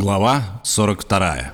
Глава 42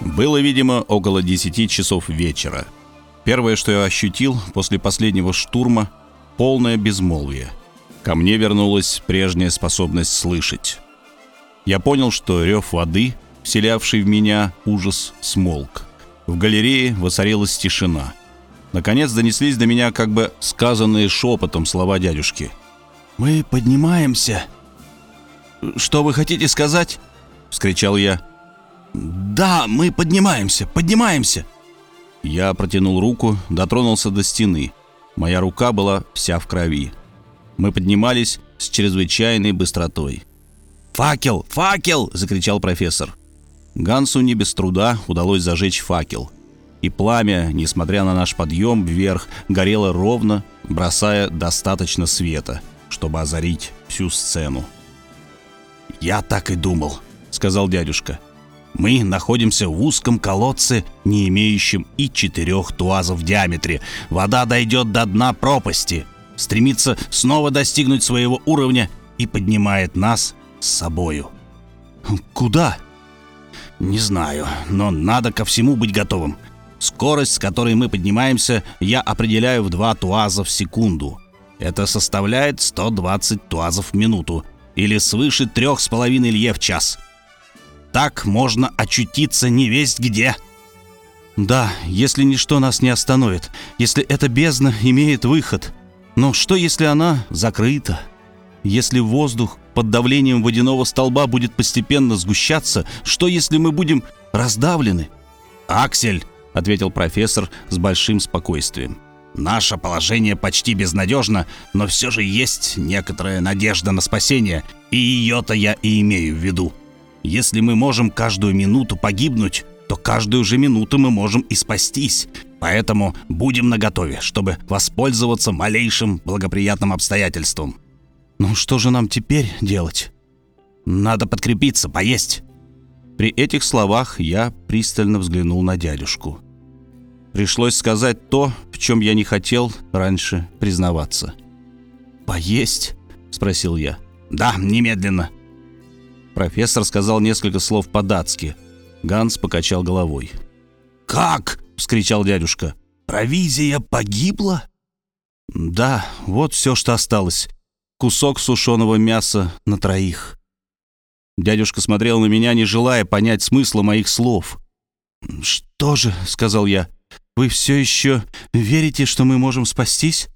Было, видимо, около 10 часов вечера. Первое, что я ощутил после последнего штурма — полное безмолвие. Ко мне вернулась прежняя способность слышать. Я понял, что рев воды, вселявший в меня ужас, смолк. В галерее воцарилась тишина. Наконец донеслись до меня как бы сказанные шепотом слова дядюшки. «Мы поднимаемся». «Что вы хотите сказать?» — вскричал я. «Да, мы поднимаемся, поднимаемся!» Я протянул руку, дотронулся до стены. Моя рука была вся в крови. Мы поднимались с чрезвычайной быстротой. «Факел! Факел!» — закричал профессор. Гансу не без труда удалось зажечь факел. И пламя, несмотря на наш подъем вверх, горело ровно, бросая достаточно света, чтобы озарить всю сцену. «Я так и думал», — сказал дядюшка. — мы находимся в узком колодце, не имеющем и четырех туазов в диаметре. Вода дойдет до дна пропасти, стремится снова достигнуть своего уровня и поднимает нас с собою. Куда? Не знаю, но надо ко всему быть готовым. Скорость, с которой мы поднимаемся, я определяю в два туаза в секунду. Это составляет 120 туазов в минуту или свыше трех с половиной лье в час – так можно очутиться не весть где. Да, если ничто нас не остановит, если эта бездна имеет выход. Но что, если она закрыта? Если воздух под давлением водяного столба будет постепенно сгущаться, что, если мы будем раздавлены? «Аксель», — ответил профессор с большим спокойствием, — «наше положение почти безнадежно, но все же есть некоторая надежда на спасение, и ее-то я и имею в виду». Если мы можем каждую минуту погибнуть, то каждую же минуту мы можем и спастись. Поэтому будем наготове, чтобы воспользоваться малейшим благоприятным обстоятельством. Ну что же нам теперь делать? Надо подкрепиться, поесть. При этих словах я пристально взглянул на дядюшку. Пришлось сказать то, в чем я не хотел раньше признаваться. «Поесть?» — спросил я. «Да, немедленно», Профессор сказал несколько слов по-датски. Ганс покачал головой. «Как?» — вскричал дядюшка. «Провизия погибла?» «Да, вот все, что осталось. Кусок сушеного мяса на троих». Дядюшка смотрел на меня, не желая понять смысла моих слов. «Что же?» — сказал я. «Вы все еще верите, что мы можем спастись?»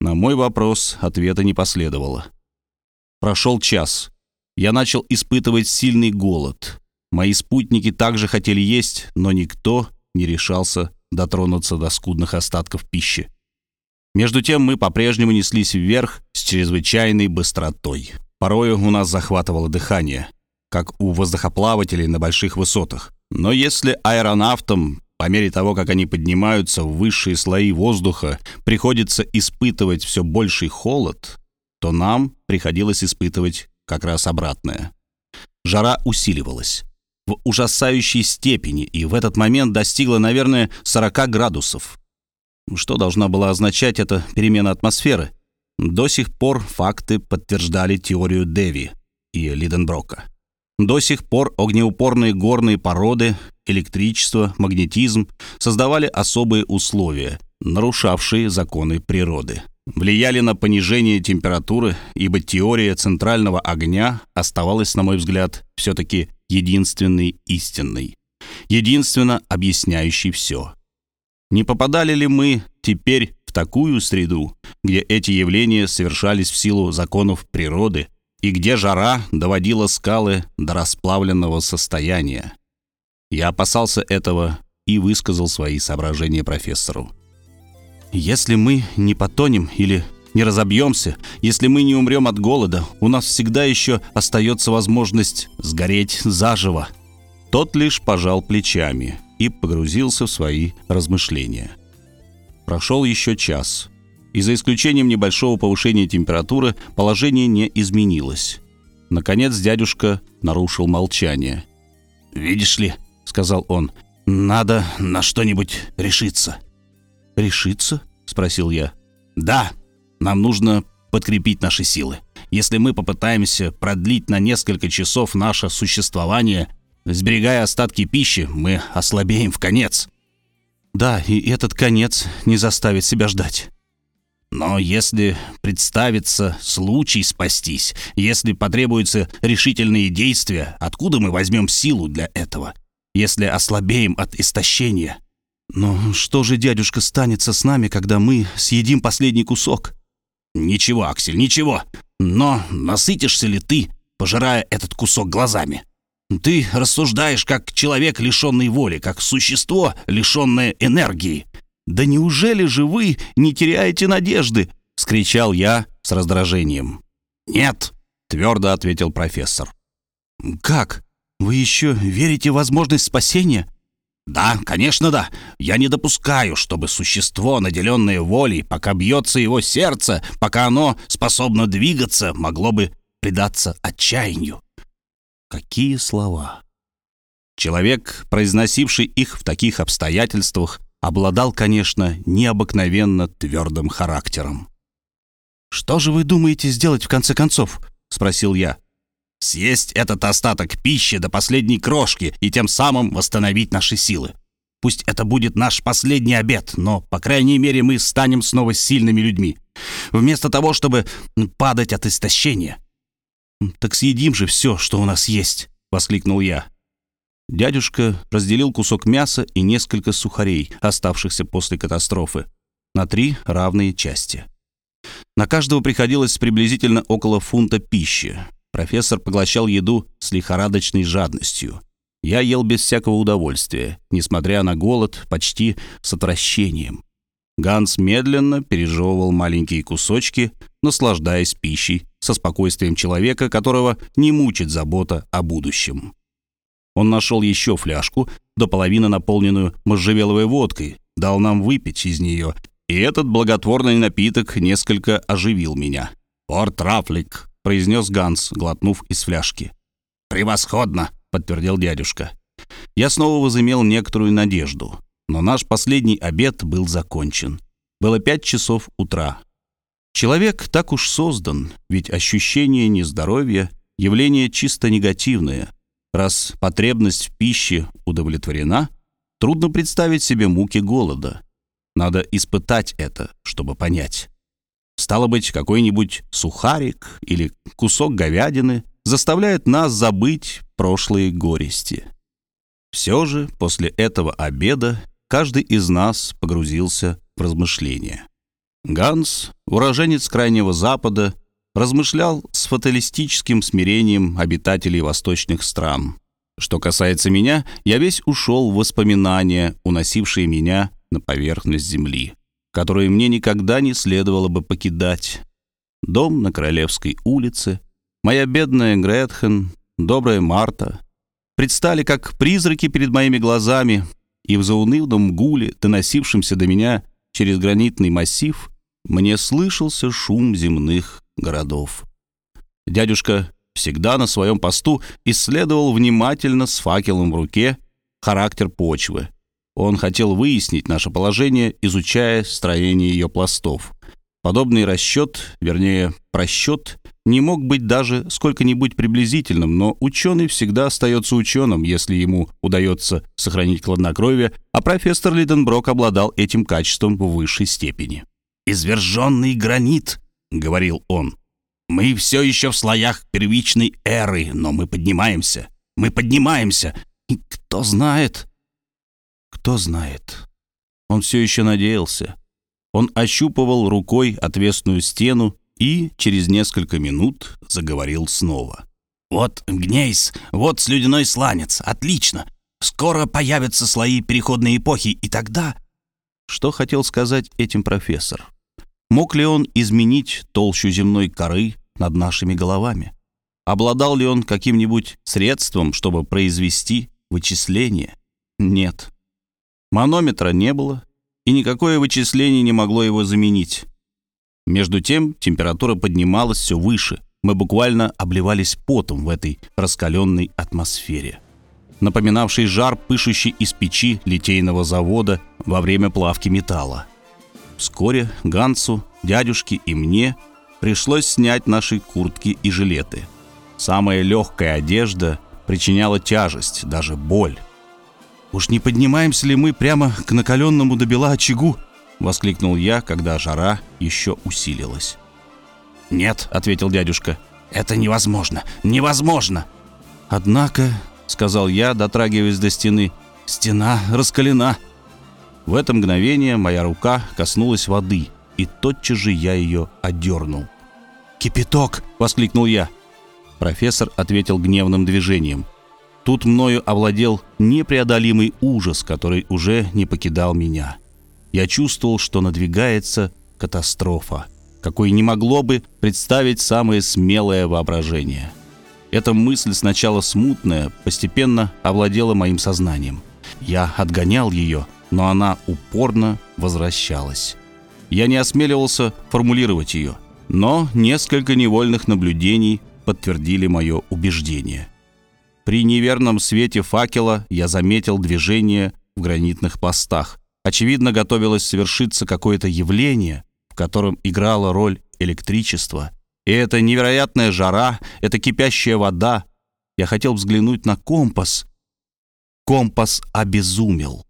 На мой вопрос ответа не последовало. Прошел час я начал испытывать сильный голод. Мои спутники также хотели есть, но никто не решался дотронуться до скудных остатков пищи. Между тем мы по-прежнему неслись вверх с чрезвычайной быстротой. Порою у нас захватывало дыхание, как у воздухоплавателей на больших высотах. Но если аэронавтам, по мере того, как они поднимаются в высшие слои воздуха, приходится испытывать все больший холод, то нам приходилось испытывать как раз обратное. Жара усиливалась в ужасающей степени и в этот момент достигла, наверное, 40 градусов. Что должна была означать эта перемена атмосферы? До сих пор факты подтверждали теорию Деви и Лиденброка. До сих пор огнеупорные горные породы, электричество, магнетизм создавали особые условия, нарушавшие законы природы влияли на понижение температуры, ибо теория центрального огня оставалась, на мой взгляд, все-таки единственной истинной, единственно объясняющей все. Не попадали ли мы теперь в такую среду, где эти явления совершались в силу законов природы и где жара доводила скалы до расплавленного состояния? Я опасался этого и высказал свои соображения профессору. Если мы не потонем или не разобьемся, если мы не умрем от голода, у нас всегда еще остается возможность сгореть заживо. Тот лишь пожал плечами и погрузился в свои размышления. Прошел еще час, и за исключением небольшого повышения температуры положение не изменилось. Наконец дядюшка нарушил молчание. «Видишь ли», сказал он. «Надо на что-нибудь решиться». «Решиться?» — спросил я. «Да, нам нужно подкрепить наши силы. Если мы попытаемся продлить на несколько часов наше существование, сберегая остатки пищи, мы ослабеем в конец». «Да, и этот конец не заставит себя ждать». Но если представится случай спастись, если потребуются решительные действия, откуда мы возьмем силу для этого, если ослабеем от истощения? Но что же, дядюшка, станется с нами, когда мы съедим последний кусок? Ничего, Аксель, ничего. Но насытишься ли ты, пожирая этот кусок глазами? Ты рассуждаешь как человек, лишенный воли, как существо, лишенное энергии. «Да неужели же вы не теряете надежды?» — скричал я с раздражением. «Нет», — твердо ответил профессор. «Как? Вы еще верите в возможность спасения?» «Да, конечно, да. Я не допускаю, чтобы существо, наделенное волей, пока бьется его сердце, пока оно способно двигаться, могло бы предаться отчаянию». Какие слова! Человек, произносивший их в таких обстоятельствах, обладал, конечно, необыкновенно твердым характером. «Что же вы думаете сделать в конце концов?» — спросил я. «Съесть этот остаток пищи до последней крошки и тем самым восстановить наши силы. Пусть это будет наш последний обед, но, по крайней мере, мы станем снова сильными людьми, вместо того, чтобы падать от истощения». «Так съедим же все, что у нас есть!» — воскликнул я. Дядюшка разделил кусок мяса и несколько сухарей, оставшихся после катастрофы, на три равные части. На каждого приходилось приблизительно около фунта пищи. Профессор поглощал еду с лихорадочной жадностью. Я ел без всякого удовольствия, несмотря на голод, почти с отвращением. Ганс медленно пережевывал маленькие кусочки, наслаждаясь пищей со спокойствием человека, которого не мучит забота о будущем. Он нашел еще фляжку, до половины наполненную можжевеловой водкой, дал нам выпить из нее, и этот благотворный напиток несколько оживил меня. «Порт Рафлик», — произнес Ганс, глотнув из фляжки. «Превосходно», — подтвердил дядюшка. Я снова возымел некоторую надежду, но наш последний обед был закончен. Было пять часов утра. Человек так уж создан, ведь ощущение нездоровья — явление чисто негативное — Раз потребность в пище удовлетворена, трудно представить себе муки голода. Надо испытать это, чтобы понять. Стало быть, какой-нибудь сухарик или кусок говядины заставляет нас забыть прошлые горести. Все же после этого обеда каждый из нас погрузился в размышления. Ганс, уроженец Крайнего Запада, размышлял с фаталистическим смирением обитателей восточных стран. Что касается меня, я весь ушел в воспоминания, уносившие меня на поверхность земли, которые мне никогда не следовало бы покидать. Дом на Королевской улице, моя бедная Гретхен, добрая Марта предстали как призраки перед моими глазами, и в заунывном гуле, доносившемся до меня через гранитный массив, мне слышался шум земных городов. Дядюшка всегда на своем посту исследовал внимательно с факелом в руке характер почвы. Он хотел выяснить наше положение, изучая строение ее пластов. Подобный расчет, вернее, просчет, не мог быть даже сколько-нибудь приблизительным, но ученый всегда остается ученым, если ему удается сохранить хладнокровие, а профессор Лиденброк обладал этим качеством в высшей степени. «Изверженный гранит», — говорил он. «Мы все еще в слоях первичной эры, но мы поднимаемся. Мы поднимаемся. И кто знает...» Кто знает. Он все еще надеялся. Он ощупывал рукой отвесную стену и через несколько минут заговорил снова. «Вот гнейс, вот слюдяной сланец, отлично. Скоро появятся слои переходной эпохи, и тогда...» Что хотел сказать этим профессор? Мог ли он изменить толщу земной коры над нашими головами? Обладал ли он каким-нибудь средством, чтобы произвести вычисление? Нет. Манометра не было, и никакое вычисление не могло его заменить. Между тем температура поднималась все выше. Мы буквально обливались потом в этой раскаленной атмосфере. Напоминавший жар, пышущий из печи литейного завода во время плавки металла. Вскоре Гансу, дядюшке и мне пришлось снять наши куртки и жилеты. Самая легкая одежда причиняла тяжесть, даже боль. «Уж не поднимаемся ли мы прямо к накаленному до бела очагу?» — воскликнул я, когда жара еще усилилась. «Нет», — ответил дядюшка, — «это невозможно, невозможно!» «Однако», — сказал я, дотрагиваясь до стены, — «стена раскалена». В это мгновение моя рука коснулась воды, и тотчас же я ее отдернул. «Кипяток!» — воскликнул я. Профессор ответил гневным движением. Тут мною овладел непреодолимый ужас, который уже не покидал меня. Я чувствовал, что надвигается катастрофа, какой не могло бы представить самое смелое воображение. Эта мысль сначала смутная, постепенно овладела моим сознанием. Я отгонял ее, но она упорно возвращалась. Я не осмеливался формулировать ее, но несколько невольных наблюдений подтвердили мое убеждение. При неверном свете факела я заметил движение в гранитных пластах. Очевидно, готовилось совершиться какое-то явление, в котором играла роль электричество. И эта невероятная жара, эта кипящая вода. Я хотел взглянуть на компас. Компас обезумел.